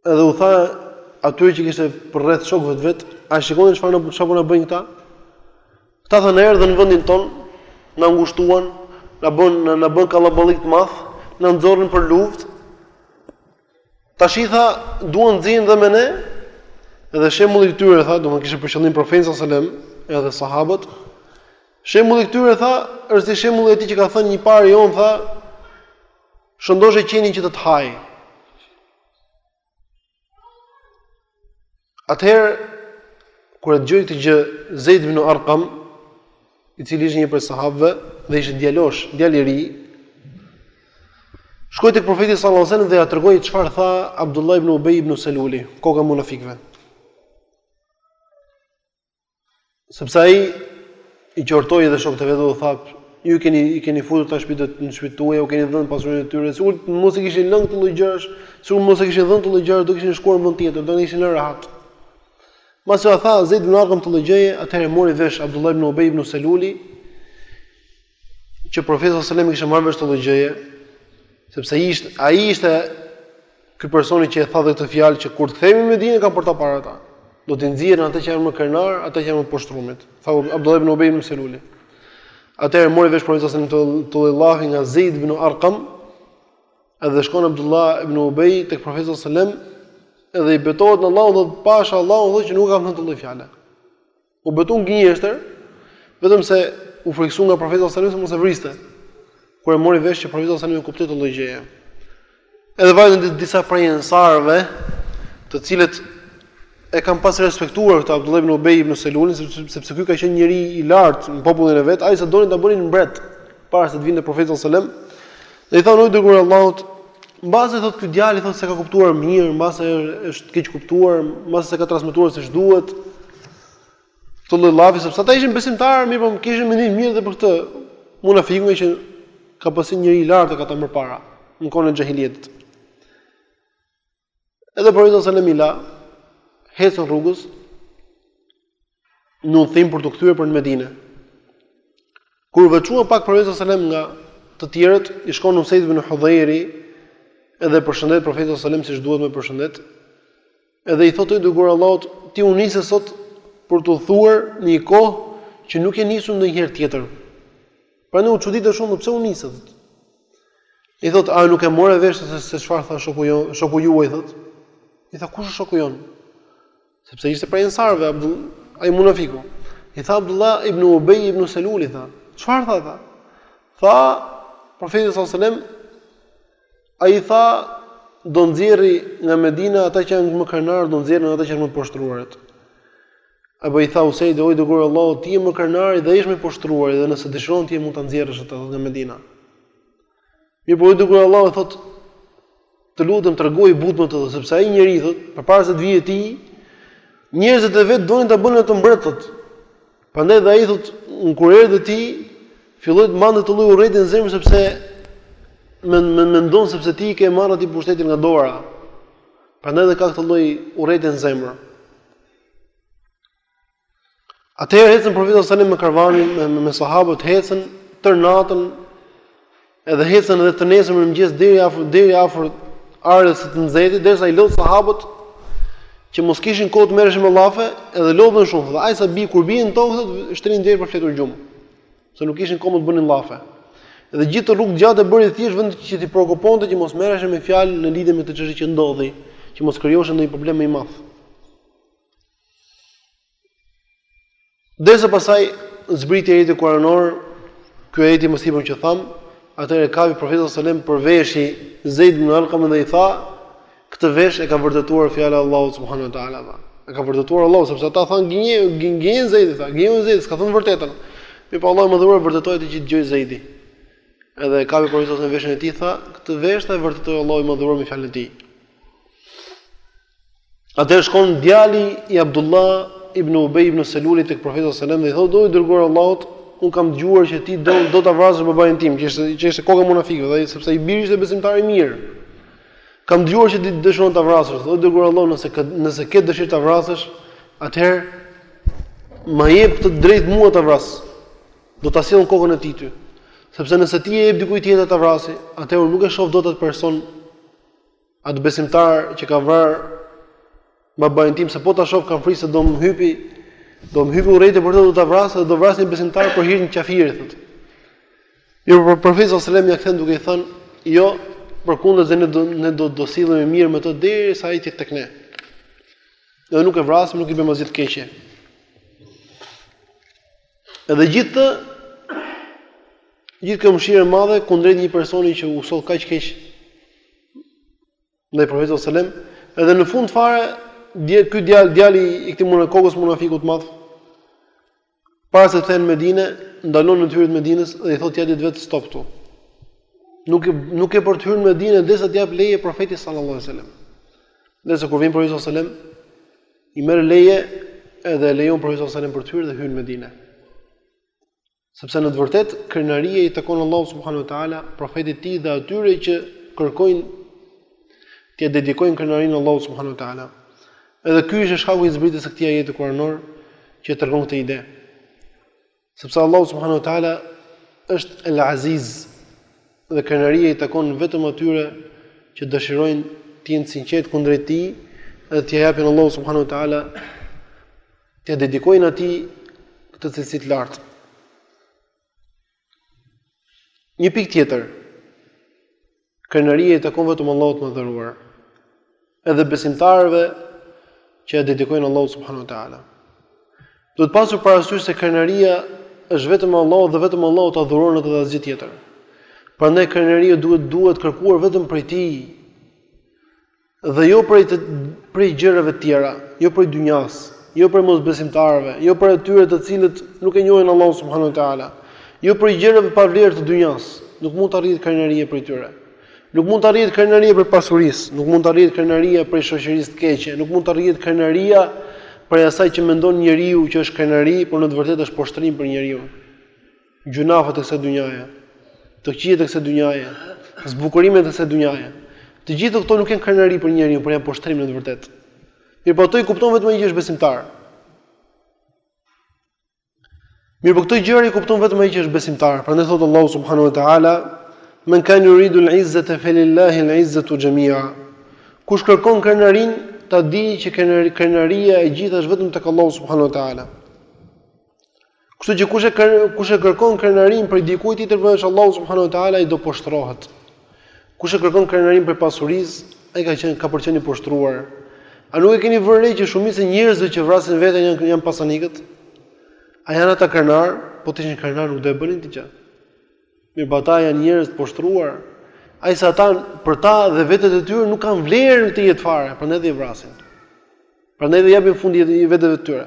Edhe u tha atyre që kishte përreth shokëve të vet, a shikoni çfarë na çfarë po na bëjnë këta? Këta tha erdhën në vendin tonë, na ngushtuan, na bën na, na bën kallaballik të madh, na nxorrën për luftë. Tashi tha, duan të zihen dhe me ne. Edhe shembulli i këtyre tha, domethënë kishte për qëllim profetin sallallahu alajhi wasallam, edhe sahabët. Shembulli i këtyre tha, është si shembulli i atij që ka thënë një i pari jonë tha, Shëndoshë qenin që të të hajë. Atëherë kur e dëgjoi këtë gjë Zeid ibn Arqam, i cili ishte një prej sahabëve dhe ishte djalosh, djalë i ri, shkoi tek profeti sallallahu alajhi wasallam dhe ia tregoi çfarë tha Abdullah ibn Ubay ibn Saluli, koka e munafikëve. Sepse ai i qortoi edhe shokët e vet dhe u tha, ju keni i keni futur ata në shtëpi në shtëpitë tuaja, u keni dhënë pasurinë e tyre, sikur mos i kishit lënë këto lloj gjërash, sikur mos i kishit dhënë këto lloj gjërash, do kishin shkuar në vend tjetër, do na kishin lënë rehat. Mbasi ia tha Zeid ibn Arqam këtë lloj gjëje, atëherë mori vesh Abdullah ibn Ubay ibn Seluli, që profeti sallallahu alajhi wasallam kishte marrë vesh këtë lloj gjëje, sepse ai ishte ai ishte ky personi që e tha dhe këtë fjalë që kur të kthehemi në Medinë kanë për ta parë ata. Do t'i nxjerrin ata që janë më krenarë, ata që janë më të poshtrumit. Tha Abdullah ibn Ubay ibn Seluli. Atëherë mori vesh profeti sallallahu alajhi wasallam këtë lloj llafi nga Zeid ibn Arqam, edhe shkon Abdullah ibn Ubay tek profeti sallallahu alajhi wasallam, edhe i betohet në Allahun dhe pasha Allahun thotë që nuk e kam thënë këtë lloj fjale. u betu në gënjeshtër, vetëm se u frikësu nga profeti sallallahu alajhi wasallam se mos e vriste. Kur e mori vesh që profeti sallallahu alajhi wasallam e kuptoi këtë lloj gjëje. Edhe vajtën disa prej ensarëve, të cilët e kanë pas respektuar këtë Abdullah ibn Ubay ibn Selulin, sepse sepse ky ka qenë njeri i lartë në popullin e vet, ai sa donin ta bënin mbret para se të vinte profeti sallallahu alajhi wasallam, Dhe i thanë, O i dërguari i Allahut, mbase thotë ky djalë thotë s'e ka kuptuar mirë, mbase është keqkuptuar, mbase s'e ka transmetuar siç duhet këtë lloj llafi sepse ata ishin besimtarë, mirëpo kishin mendim të mirë edhe për këtë munafikun që ka pas qenë njeri i lartë tek ata më përpara, në kohën e xhahilijetit. Edhe profeti sallallahu alajhi wasallam i la, ecën rrugës, në udhëtim për t'u kthyer për në Medinë. Kur u veçua pak profeti sallallahu alajhi wasallam nga të tjerët, i shkon Usaid ibn Hudhairi edhe përshëndet profetin sallallahu alajhi wasallam siç duhet me e përshëndet. Edhe i thotë o i dërguar i Allahut, ti u nise sot për të udhëtuar në një kohë që nuk je nisur ndonjëherë tjetër. Prandaj u çudit shumë pse u nis sot. I thot, a nuk e more vesh se se çfarë tha shoku jo, shoku juaj thot? I tha, kush është shoku jonë? Sepse ishte prej ensarëve Abdul, ai munafiku. I tha Abdullah ibn Ubay ibn Salul i tha, çfarë tha ai tha? Tha profeti sallallahu alajhi wasallam ai tha do nxjerrin nga Medina ata që janë më krenarë, do nxjerrin ata që janë më të poshtruarit. Apo i tha Useidi, o i dërguar i Allahut, ti je më krenar dhe ai është më i poshtruari dhe nëse dëshiron ti mund ta nxjerrësh atë nga Medina. Mirë, po i dërguar i Allahut thotë, të lutem tregohu i butë me të thotë, sepse ai njeri thotë, përpara se të vijë ti, njerëzit e vet donin ta bënin atë mbret. Prandaj dhe ai thotë, kur erdhe ti, filloi të mbante atë lloj urrejtje në zemër sepse mend mend mendon sepse ti i ke marrë atë pushtetin nga dora. Prandaj dhe ka këtë lloj urrejtje në zemër. Atëherë ecën profeti sallallahu alajhi wasallam me karvanin me, me, me sahabët ecën tërë natën edhe ecën edhe të nesërmen në mëngjes deri afër deri afër ardhjes së të nxehtit derisa i lodh sahabët që mos kishin kohë të merreshin me llafe edhe lodhen shumë thotë ai sa bi kur bien në tokë thotë shtrihen direkt për të fjetur gjumë. se nuk kishin kohë më të bënin llafe. Dhe gjithë atë rrugë të gjatë e bëri thjesht vend që t'i preokuponte që mos merreshin me fjalë në lidhje me këtë çështje që ndodhi, që mos krijohej ndonjë problem më i madh. Derisa pastaj zbriti ajeti kuranor, ky ajeti i mësipërm që thamë, atëherë kapi profeti sallallahu alajhi wasallam për veshi Zeid ibn Arqam dhe i tha, Këtë vesh e ka vërtetuar fjala e Allahut subhanahu wa taala. E ka vërtetuar Allahu sepse ata thanë gënjeu gënjeu Zeidi tha, gënjeu Zeidi, s'ka thënë të vërtetën. Mirëpo Allahu i madhëruar vërtetoi atë që dëgjoi Zeidi. Edhe ka vepruar sot në veshin e tij tha, këtë vesh e vërtetoi Allahu i madhëruar me fjalën e tij. Atëherë shkon djali i Abdullah ibn Ubay ibn Selulit tek profeti sallallahu alajhi wasallam dhe i thotë o i dërguar i Allahut, unë kam dëgjuar që ti do do ta vrasësh babain tim, që ishte që ishte koka e munafikëve, sepse i biri ishte besimtar i mirë. Kam dëgjuar që ti dëshiron ta vrasësh, thotë o i dërguar i Allahut, nëse ke, nëse ke dëshirë ta vrasësh, atëherë ma jep të drejtën mua ta vras. Do ta sjell kokën e tij ty. Sepse nëse ti e jep dikujt tjetër ta vrasi, atëherë unë nuk e shoh dot atë person atë besimtar që ka vrarë Babain tim se po ta shoh kam frikë se do më hypi, do më hypi urrejtje për të do ta vras dhe do vras një besimtar për hir të një qafirit thotë. Mirëpo profeti sallallahu alajhi wasallam ia kthen duke i thënë, jo, përkundrazi ne do ne do do sillemi mirë me të derisa ai të jetë tek ne. Dhe nuk e vrasim, nuk i bëjmë asgjë të keqe. Edhe gjithë gjithë kjo mëshirë e madhe kundrejt një personi që u soll kaq keq ndaj profetit sallallahu alajhi wasallam, edhe në fund fare edhe ky djalë djali i këtij muna kokës munafikut të madh para se të hynë në Medinë, ndalon në hyrje të Medinës dhe i thotë atit të vet stop këtu. Nuk ke nuk ke për të hyrë në Medinë derisa të japë leje profeti sallallahu alajhi wasallam. Derisa kur vjen profeti sallallahu alajhi wasallam i merr leje edhe e lejon profeti sallallahu alajhi wasallam për të hyrë dhe hyn në Medinë. Sepse në të vërtetë krenaria i takon Allahut subhanahu wa taala, profetit të tij dhe atyre që kërkojnë t'ia dedikojnë krenarinë Allahut subhanahu wa taala. Edhe ky është shkaku i zbritjes së këtij ajeti kuranor që tregon këtë ide. Sepse Allahu subhanahu wa taala është El Aziz dhe krenaria i takon vetëm atyre që dëshirojnë të jenë të sinqertë kundrejt tij dhe t'ia japin Allahu subhanahu wa taala T'ia dedikojnë atij këtë cilësi të lartë. Një pikë tjetër, krenaria i takon vetëm Allahut të madhëruar, edhe besimtarëve që ia dedikojnë Allahut subhanahu wa ta'ala. Duhet pasur parasysh se krenaria është vetëm Allahu dhe vetëm Allahu të adhurohet dhe asgjë tjetër. Prandaj krenaria duhet, duhet kërkuar vetëm prej tij, Dhe jo prej të prej gjërave të tjera, jo prej dynjas, jo prej mosbesimtarëve, jo prej atyre të cilët nuk e njohin Allahun subhanahu teala, jo prej gjërave pa vlerë të dynjas, nuk mund të arrihet krenaria prej tyre. Nuk mund të arrihet krenaria prej pasurisë, nuk mund të arrihet krenaria prej shoqërisë të keqe, nuk mund të arrihet krenaria prej asaj që mendon njeriu që është krenari, por në të vërtetë është poshtërim për njeriu. gjynahet e kësaj dynjaje, të këqijat e kësaj dynjaje, zbukurimet e kësaj dynjaje. Të gjitha këto nuk janë krenari për njeriun, por janë poshtërim në të vërtetë. Mirëpo ato i kupton vetëm ai që është besimtar. Mirëpo këto gjëra i kupton vetëm ai që është besimtar. Prandaj thotë Allahu subhanahu wa taala, "Men kan yuridu al-izzata falillahi al-izzatu jami'a." Kush kërkon krenarinë, ta di që krenaria e gjitha është vetëm tek Allahu subhanahu wa taala. Kështu që kush e kush e kërkon krenarinë prej dikujt tjetër përveç Allahut subhanahu teala ai do poshtërohet. Kush e kërkon krenarinë prej pasurisë, ai ka qenë ka për të qenë i poshtëruar. A nuk e keni vënë re që shumica e njerëzve që vrasin veten janë janë pasanikët? A janë ata krenarë? Po të ishin krenarë nuk do e bënin këtë gjë. Mirëpo ata janë njerëz të poshtëruar, aq sa ata për ta dhe vetet e tyre nuk kanë vlerë në këtë jetë fare, prandaj dhe i vrasin. Prandaj dhe japin fund veteve të tyre.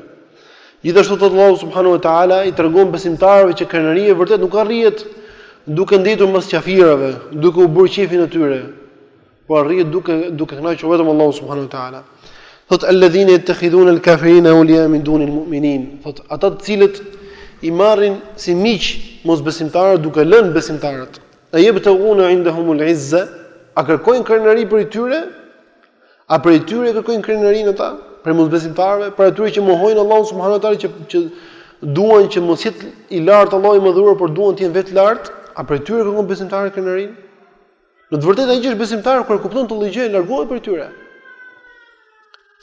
Gjithashtu thotë Allahu subhanahu wa taala i tregon besimtarëve që krenaria e vërtetë nuk arrihet duke ndejtur mbas qafirave, duke u bërë qejfin e tyre. Por arrihet duke duke kënaqur vetëm Allahu subhanahu wa taala. Thotë alladhina yattakhidhun alkafirin awliya min duni almu'minin. Thotë ata të cilët i marrin si miq mosbesimtarët duke lënë besimtarët. A yabtaghuna indahum alizza, a kërkojnë krenari prej tyre? A prej tyre kërkojnë krenarinë ata? Prej mosbesimtarëve, prej atyre që mohojnë Allahun subhanahu wa taala që që duan që mos jetë i lartë Allahu i madhëruar, por duan të jenë vetë lart, a prej tyre kërkojnë besimtarët krenarinë? Në të vërtetë ai që është besimtar kur e kupton këtë lloj gjëje, largohet prej tyre.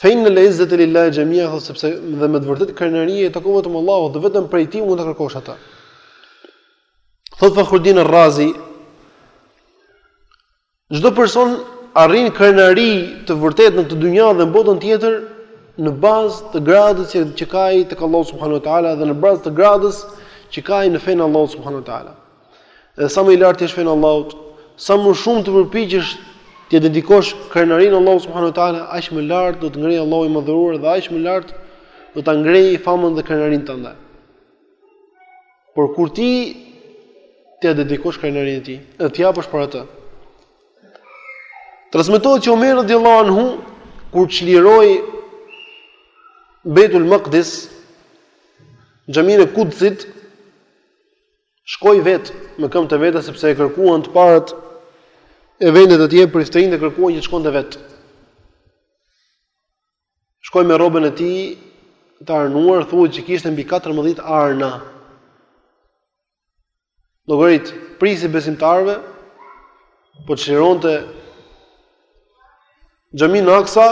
Fa inna la izzata lillahi jami'a fa sepse dhe me të vërtetë krenaria i takon vetëm Allahut dhe vetëm prej tij mund ta kërkosh atë. Thotë Fakhruddin Ar-Razi Çdo person arrin krenari të vërtetë në këtë dynja dhe në botën tjetër në bazë të gradës që, që ka ai tek Allahu subhanahu wa taala dhe në bazë të gradës që ka ai në fenë e Allahut subhanahu wa taala. Dhe sa më i lartë të jesh në fenë e Allahut, sa më shumë të përpiqesh t'ia dedikosh krenarinë Allahut subhanahu wa taala, aq më lart do të ngrejë Allahu i madhëruar dhe aq më lart do ta ngrejë famën dhe krenarinë tënde. Por kur ti t'ia dedikosh krenarinë e tij, e të japësh për atë. Transmetohet që Omer radhiyallahu anhu kur çliroi Beitul Maqdis, xhaminë e Kudsit, Shkoi vetë me këmbët e veta sepse e kërkuan të parët e vendit të tyre, priftërinjtë dhe kërkuan që të shkonte vetë. Shkoi me rrobën e tij të arnuar, thuhet që kishte mbi 14 arna. Llogarit, prijësi i besimtarëve, po të çlironte Xhaminë Aksa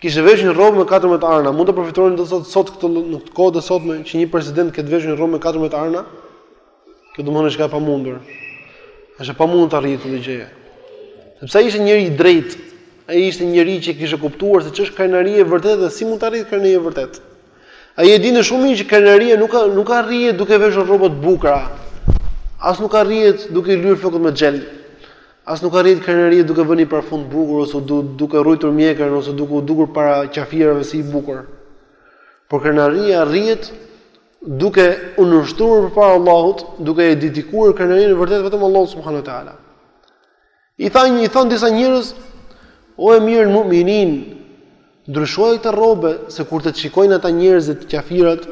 kishte veshur një rrobë me 14 arna. Mund ta përfytyroni dot sot këtë në këtë kohë të sotme që një president të ketë veshur një rrobë me 14 arna? Kjo do të thotë është e pamundur. Është e pamundur të arrihet kjo gjë. Sepse ai ishte njeri i drejtë. Ai ishte njeri që kishte kuptuar se ç'është krenaria e vërtetë dhe si mund të arrihet krenaria e vërtetë. Ai e dinte shumë mirë që krenaria nuk ka nuk arrihet duke veshur rroba të bukura. As nuk arrihet duke lyer flokët me xhel. As nuk arrihet krenaria duke vënë një parfum të bukur ose duke rruajtur mjekrën ose duke u dukur para qafirëve si i bukur. Por krenaria arrihet duke u nënshtruar përpara Allahut, duke e dedikuar krenarinë e vërtetë vetëm Allahut subhanahu wa taala. I thonë, i thonë disa njerëz, o emirul mu'minin, ndryshoje këtë rrobë se kur të të shikojnë ata njerëzit qafirat,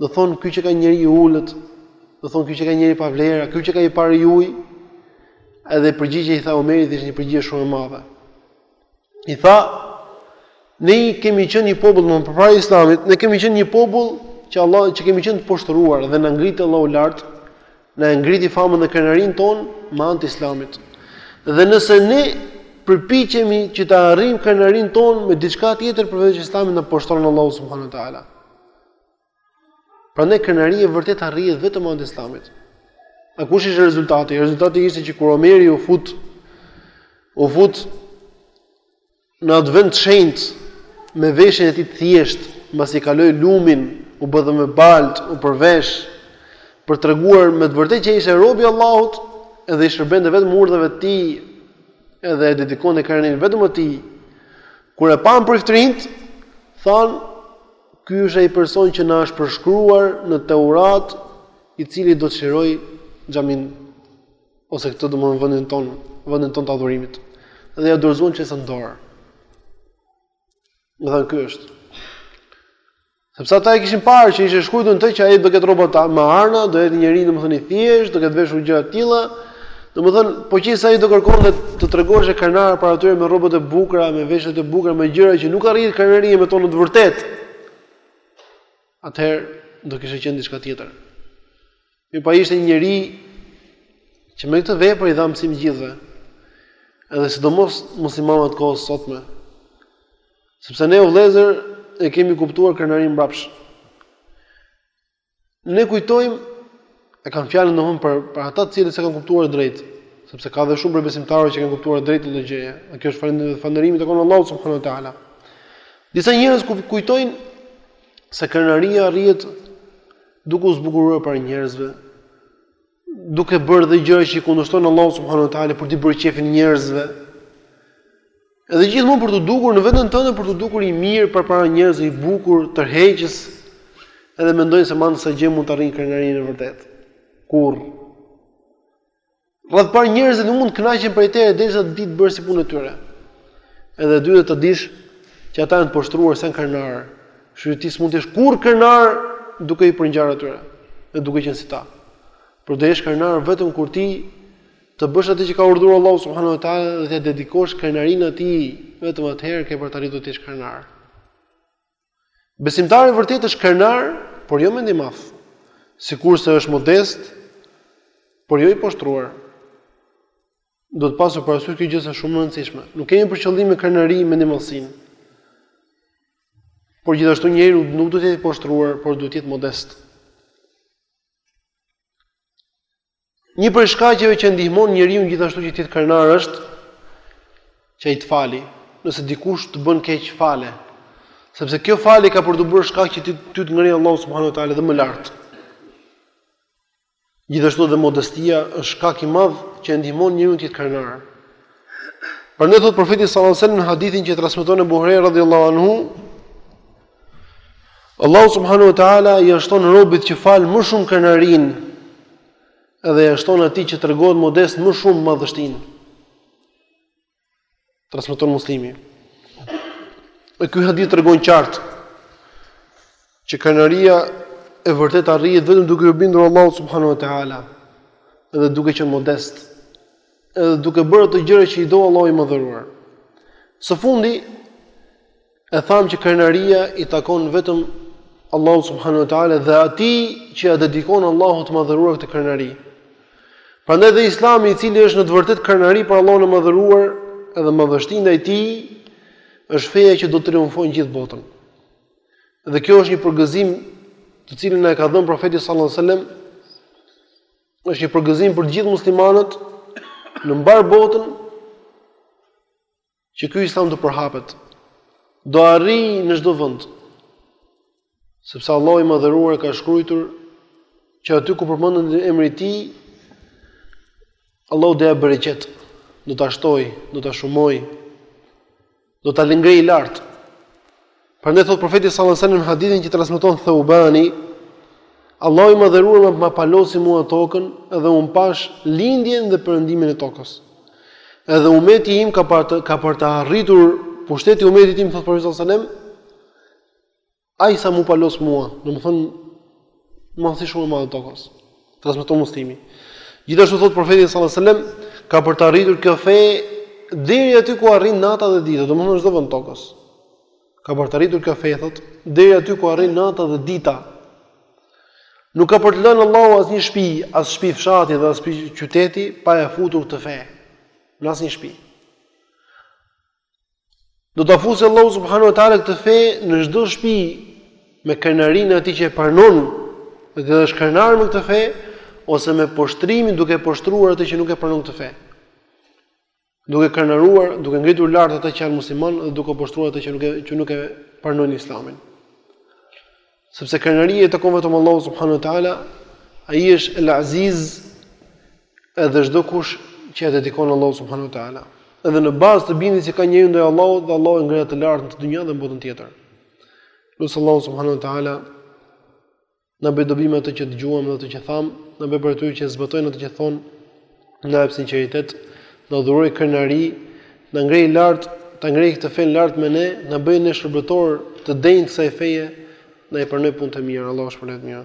Do thonë ky qenka njeri i ulët, do thonë ky qenka njeri pa vlera, ky qenka i pari juaj, edhe përgjigjja e Omerit ishte një përgjigje shumë e madhe. I tha, ne kemi qenë një popull përpara Islamit, ne kemi qenë një popull që Allah që kemi qenë të poshtëruar dhe na ngriti Allahu lart, na e ngriti famën e krenarinë tonë me anë të Islamit. Dhe nëse ne përpiqemi që ta arrijmë krenarinë tonë me diçka tjetër përveç Islamit na poshtëron Allahu subhanahu wa taala. Prandaj krenari e vërtet arrihet vetëm me anë të Islamit. A kush ishte rezultati? Rezultati ishte që kur Omeri u fut u fut në atë vend të shenjtë me veshjen e tij të thjeshtë, mbasi kaloi lumin, u bë dhe me balt, u përvesh për treguar me të vërtetë që ishte robi i Allahut, edhe i shërbente vetëm urdhrave të tij, edhe e dedikonte krenarinë vetëm atij. Kur e panë priftërinjtë, thanë Ky është ai person që na është përshkruar në Teurat, i cili do të çliroj xhamin ose këtë domethënë vendin ton, vendin ton të adhurimit. Dhe ja dorëzuan çelësat në dorë. Dhe thanë ky është. Sepse ata e kishin parë që ishte shkruar në të që ai do ketë rrobat me arna, do jetë njeri domethënë i thjeshtë, do ketë veshur gjëra të tilla, Domethënë, po qe se ai do kërkonte të tregoheshe krenar para tyre me rrobat e bukura, me veshjet e bukura, me gjëra që nuk arrihet krenaria me to në të vërtetë. Atëherë do kishte qenë diçka tjetër. Mirëpo ishte një njeri që me këtë vepër i dha mësim gjithëve. Edhe sidomos muslimanëve të kohës sotme. Sepse ne o vëllezër e kemi kuptuar krenarinë mbrapsht. Ne kujtojmë e kam fjalën domthon për për ata të cilët s'e kanë kuptuar drejt, sepse ka dhe shumë prej besimtarëve që e kanë kuptuar drejt këtë gjë. Dhe kjo është falënderim falënderimi i takon Allahut subhanahu wa taala. Disa njerëz ku kujtojnë se krenaria arrihet duke u zbukuruar para njerëzve. duke bërë dhe gjëra që i kundërshton Allahu subhanahu wa taala për t'i bërë qefin njerëzve. Edhe gjithmonë për t'u dukur në veten tënde për t'u dukur i mirë përpara njerëzve, i bukur, tërheqës. Edhe mendojnë se me anë të kësaj gjëje mund ta arrijnë krenarinë e vërtet. Kurr. E para njerëzit nuk mund të kënaqen prej teje derisa ti të bëhesh si punë e tyre. Edhe e dyta ta dish që ata janë të poshtruar s'janë krenarë. Kështu që ti s'mund të jesh kurrë krenar duke i përngjarë atyre dhe duke qenë si ta. Por do jesh krenar vetëm kur ti të bësh atë që ka urdhëruar Allahu subhanahu wa taala dhe t'ia dedikosh krenarinë atij, vetëm atëherë ke për të arritur të jesh krenar. Besimtari i vërtetë është krenar, por jo mendjemadh. Sikurse është modest, por jo i poshtruar. Duhet pasur parasysh kjo gjë se është shumë e rëndësishme. Nuk kemi për qëllim me krenari mendjemadhësinë. Por gjithashtu njeriu nuk duhet të jetë i poshtruar, por duhet të jetë modest. Një prej shkaqeve që e ndihmon njeriun gjithashtu që të jetë krenar është që ai të fali. Nëse dikush të bën keq, fale. Sepse kjo falje ka për t'u bërë shkak që ty të ngrejë Allahu subhanahu wa taala dhe më lart. Gjithashtu dhe modestia është shkak i madh që e ndihmon njeriun të jetë krenar. Prandaj thot profeti sallallahu alajhi wasallam në hadithin që transmeton e Buhari radhiyallahu anhu, Allahu subhanahu wa taala i shton robit që fal më shumë krenarinë dhe i shton atij që tregohet modest më shumë madhështinë. Transmeton Muslimi. E ky hadith tregon qartë që krenaria e vërtet arrihet vetëm duke iu bindur Allahut subhanahu wa taala, edhe duke qenë modest, edhe duke bërë ato gjëra që i do Allahu i madhëruar. Së fundi E thamë që krenaria i takon vetëm Allahut subhanahu wa taala dhe atij që ja dedikon Allahut të madhëruar këtë krenari. Prandaj dhe Islami, i cili është në të vërtetë krenari për Allahun e madhëruar edhe madhështi ndaj tij, është feja që do të triumfojë në gjithë botën. Dhe kjo është një përgëzim të cilin na e ka dhënë profeti sallallahu alajhi wasallam. Është një përgëzim për gjithë muslimanët në mbarë botën që ky islam do përhapet do arrijë në çdo vend. Sepse Allahu i madhëruar ka shkruar që aty ku përmendet emri i tij Allahu do japë bereqet, do ta shtojë, do ta shumojë, do ta ngrejë lart. Prandaj thot profeti sallallahu alajhi wasallam në hadithin që transmeton Thaubani, Allahu i madhëruar ma ma palosi mua tokën dhe unë pashë lindjen dhe perëndimin e tokës. Edhe umeti im ka për të, ka për të arritur pushteti i umetit tim thot profeti sallallahu alajhi wasallam, ai sa m'u palos mua, domethënë Madhësi shumë e madhe të tokës. Transmeton Muslimi. Gjithashtu thot profeti sallallahu alajhi wasallam, ka për të arritur kjo fe deri aty ku arrin nata dhe dita, domethënë çdo vend tokës. Ka për të arritur kjo fe thot deri aty ku arrin nata dhe dita. Nuk ka për të lënë Allahu asnjë shpi, as shpi fshati dhe as shpi qyteti pa e futur këtë fe. Në asnjë shpi. Do ta fusë Allahu subhanahu wa taala këtë fe në çdo shpi me krenarinë e atij që e pranon dhe është krenar me këtë fe ose me poshtrimin duke poshtruar atë që nuk e pranon këtë fe. Duke krenaruar, duke ngritur lart ata që janë muslimanë dhe duke poshtruar ata që nuk e që nuk e pranojnë Islamin. Sepse krenaria i takon vetëm Allahut subhanahu wa taala, ai është El Aziz, edhe çdo kush që ia dedikon Allahut subhanahu wa taala. Edhe në bazë të bindjes që ka njeriu ndaj Allahut, dhe Allahu e ngre atë lart në dynja dhe në botën tjetër. Lus Allahun subhanahu wa taala na bëj dobi me atë që dëgjuam dhe atë që thamë, na bëj prej atyre që e zbatojnë atë që thonë. na jep sinqeritet, na dhuroj krenari, na ngrejë lart, ta ngrejë këtë fen lart me ne, na bëjë ne shërbëtor të denjë të kësaj feje, na i pranoj punët e mira, Allahu shpërblet mirë.